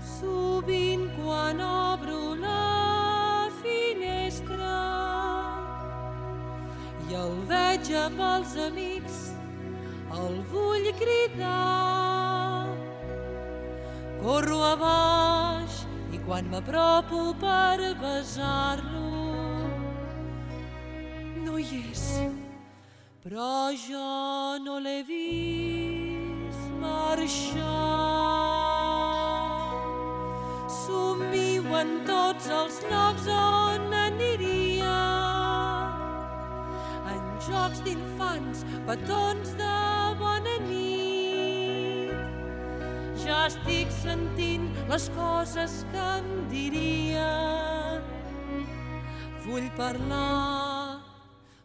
Sovint quan obro la finestra i el veig amb els amics, el vull cridar. Corro a baix i quan m'apropo per besar-lo no hi és, però jo no l'he vist tots els on aniria petons de bona nit. Ja estic sentint les coses que em diria. Vull parlar,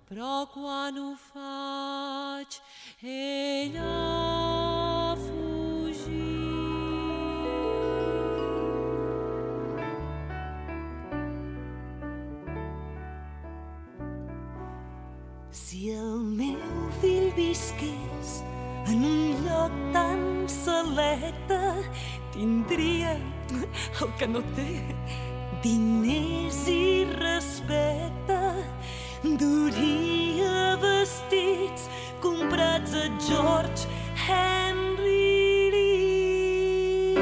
però quan ho faig, ella Si el meu fill visqués en un lloc tan selecte, tindria el que no té, diners i respecte. Duria vestits comprats a George Henry Lee.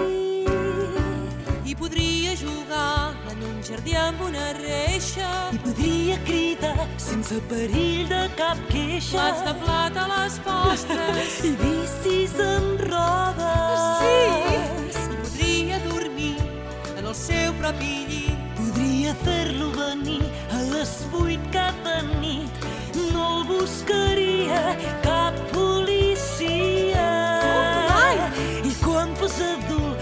I podria jugar en un jardí amb una reixa. I podria cridar sense perill de cap queixa. Plats de plata a les postres. I bicis amb rodes. Sí! I podria dormir en el seu propi llit. Podria fer-lo venir a les vuit cada nit. No el buscaria cap policia. mai? I quan fos adult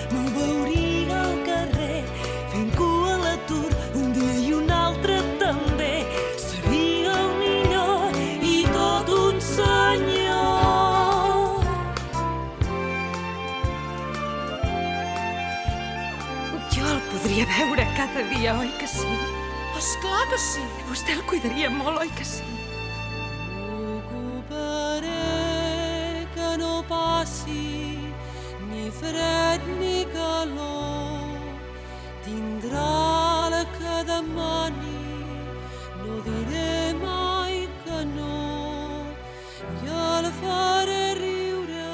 podria veure cada dia, oi que sí? Esclar que sí. I vostè el cuidaria molt, oi que sí? Ocuparé que no passi ni fred ni calor. Tindrà la que demani, no diré mai que no. I el faré riure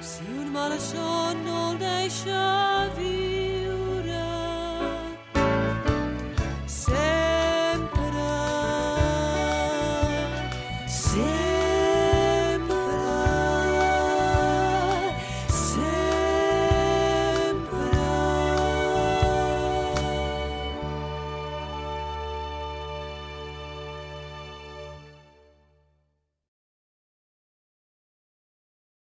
si un malson no el deixa viure. Yeah.